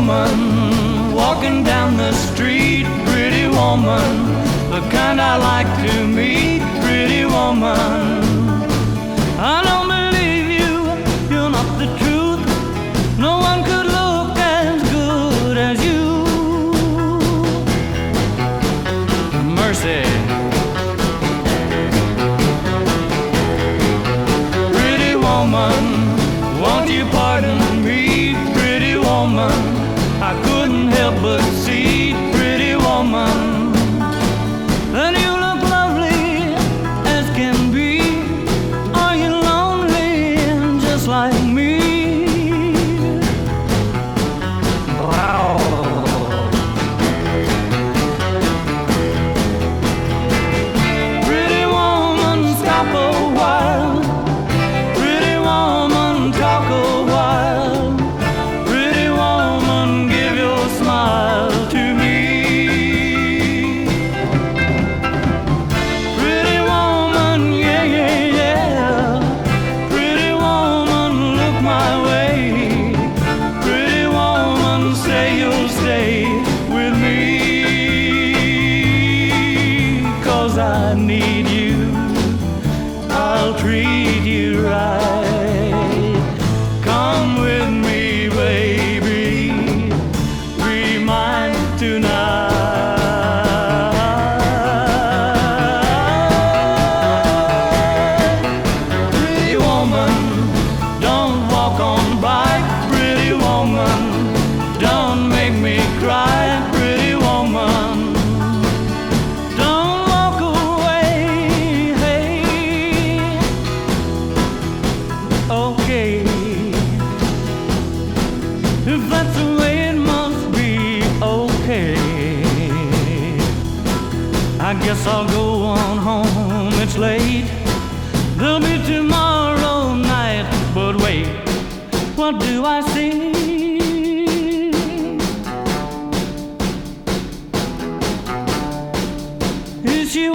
woman walking down the street, pretty woman, the kind I like to meet, pretty woman. I don't believe you, you're not the truth. No one could look as good as you. Mercy. Pretty woman, won't you pardon me, pretty woman? Need If that's the way it must be, okay. I guess I'll go on home, it's late. There'll be tomorrow night, but wait, what do I see? Is she